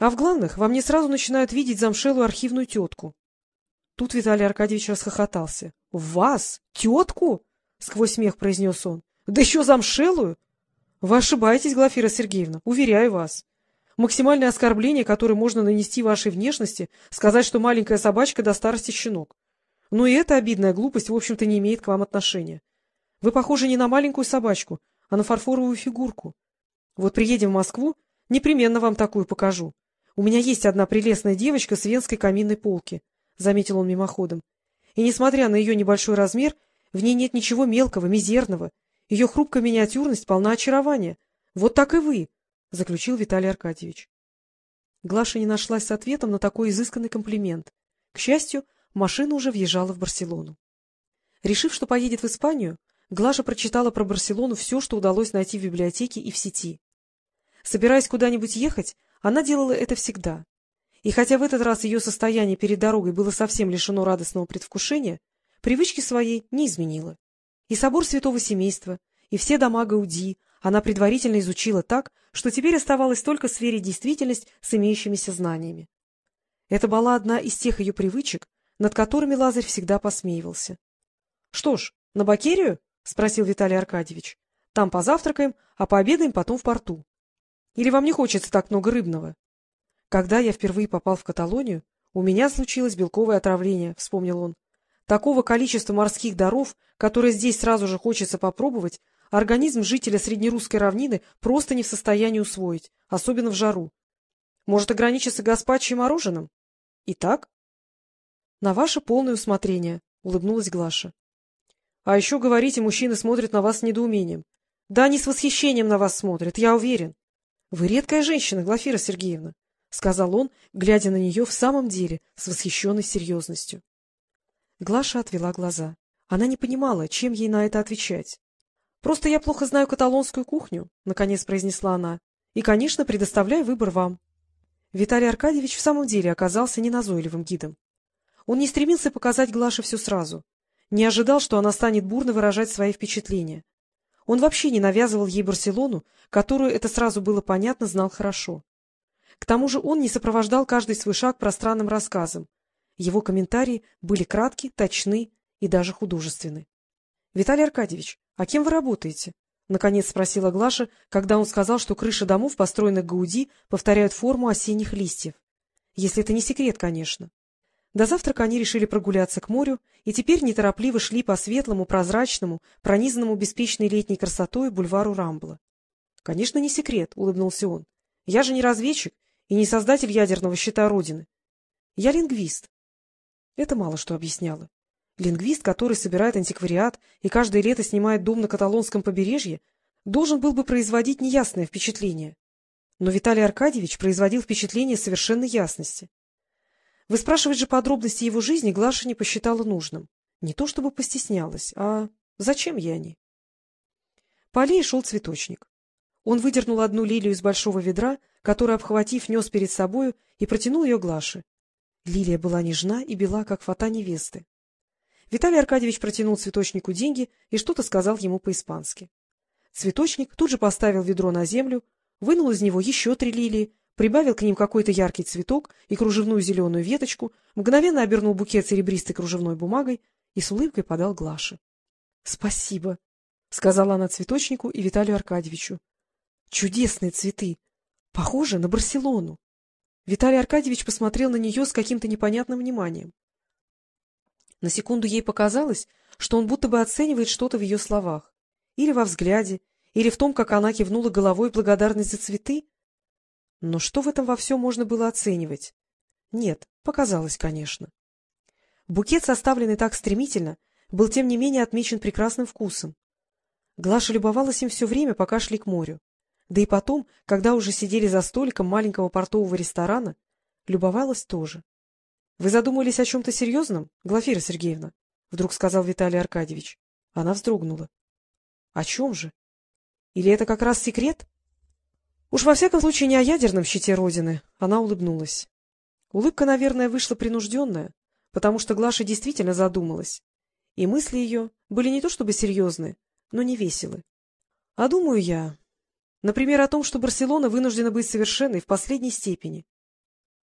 А в главных во мне сразу начинают видеть замшелую архивную тетку. Тут Виталий Аркадьевич расхохотался. — Вас? Тетку? — сквозь смех произнес он. — Да еще замшелую? Вы ошибаетесь, Глафира Сергеевна, уверяю вас. Максимальное оскорбление, которое можно нанести вашей внешности, сказать, что маленькая собачка до старости щенок. Но и эта обидная глупость, в общем-то, не имеет к вам отношения. Вы похожи не на маленькую собачку, а на фарфоровую фигурку. Вот приедем в Москву, непременно вам такую покажу. У меня есть одна прелестная девочка с венской каминной полки, — заметил он мимоходом. И, несмотря на ее небольшой размер, в ней нет ничего мелкого, мизерного. Ее хрупкая миниатюрность полна очарования. Вот так и вы, — заключил Виталий Аркадьевич. Глаша не нашлась с ответом на такой изысканный комплимент. К счастью, машина уже въезжала в Барселону. Решив, что поедет в Испанию, Глаша прочитала про Барселону все, что удалось найти в библиотеке и в сети. Собираясь куда-нибудь ехать, она делала это всегда. И хотя в этот раз ее состояние перед дорогой было совсем лишено радостного предвкушения, привычки своей не изменила. И собор святого семейства, и все дома Гауди она предварительно изучила так, что теперь оставалось только сверить действительность с имеющимися знаниями. Это была одна из тех ее привычек, над которыми Лазарь всегда посмеивался. — Что ж, на Бакерию? — спросил Виталий Аркадьевич. — Там позавтракаем, а пообедаем потом в порту. Или вам не хочется так много рыбного? Когда я впервые попал в Каталонию, у меня случилось белковое отравление, — вспомнил он. Такого количества морских даров, которые здесь сразу же хочется попробовать, организм жителя среднерусской равнины просто не в состоянии усвоить, особенно в жару. Может, ограничиться гаспачо и мороженым? Итак? — На ваше полное усмотрение, — улыбнулась Глаша. — А еще, говорите, мужчины смотрят на вас с недоумением. Да они с восхищением на вас смотрят, я уверен. — Вы редкая женщина, Глафира Сергеевна, — сказал он, глядя на нее в самом деле с восхищенной серьезностью. Глаша отвела глаза. Она не понимала, чем ей на это отвечать. — Просто я плохо знаю каталонскую кухню, — наконец произнесла она, — и, конечно, предоставляю выбор вам. Виталий Аркадьевич в самом деле оказался неназойливым гидом. Он не стремился показать Глаше все сразу, не ожидал, что она станет бурно выражать свои впечатления. Он вообще не навязывал ей Барселону, которую, это сразу было понятно, знал хорошо. К тому же он не сопровождал каждый свой шаг пространным рассказом. Его комментарии были кратки, точны и даже художественны. — Виталий Аркадьевич, а кем вы работаете? — наконец спросила Глаша, когда он сказал, что крыши домов, построенных Гауди, повторяют форму осенних листьев. Если это не секрет, конечно. До завтрака они решили прогуляться к морю и теперь неторопливо шли по светлому, прозрачному, пронизанному беспечной летней красотой бульвару Рамбла. — Конечно, не секрет, — улыбнулся он. — Я же не разведчик и не создатель ядерного щита Родины. Я лингвист. Это мало что объясняло. Лингвист, который собирает антиквариат и каждое лето снимает дом на каталонском побережье, должен был бы производить неясное впечатление. Но Виталий Аркадьевич производил впечатление совершенной ясности. Выспрашивать же подробности его жизни Глаша не посчитала нужным. Не то чтобы постеснялась, а зачем ей они? По аллее шел цветочник. Он выдернул одну лилию из большого ведра, которую, обхватив, нес перед собою и протянул ее Глаше. Лилия была нежна и бела, как фата невесты. Виталий Аркадьевич протянул цветочнику деньги и что-то сказал ему по-испански. Цветочник тут же поставил ведро на землю, вынул из него еще три лилии, прибавил к ним какой-то яркий цветок и кружевную зеленую веточку, мгновенно обернул букет серебристой кружевной бумагой и с улыбкой подал Глаше. — Спасибо, — сказала она цветочнику и Виталию Аркадьевичу. — Чудесные цветы! Похожи на Барселону! Виталий Аркадьевич посмотрел на нее с каким-то непонятным вниманием. На секунду ей показалось, что он будто бы оценивает что-то в ее словах, или во взгляде, или в том, как она кивнула головой благодарность за цветы. Но что в этом во всем можно было оценивать? Нет, показалось, конечно. Букет, составленный так стремительно, был тем не менее отмечен прекрасным вкусом. Глаша любовалась им все время, пока шли к морю. Да и потом, когда уже сидели за столиком маленького портового ресторана, любовалась тоже. — Вы задумались о чем-то серьезном, Глафира Сергеевна? — вдруг сказал Виталий Аркадьевич. Она вздрогнула. — О чем же? Или это как раз секрет? — Уж во всяком случае не о ядерном щите Родины. Она улыбнулась. Улыбка, наверное, вышла принужденная, потому что Глаша действительно задумалась. И мысли ее были не то чтобы серьезные, но не веселы. А думаю я, например, о том, что Барселона вынуждена быть совершенной в последней степени,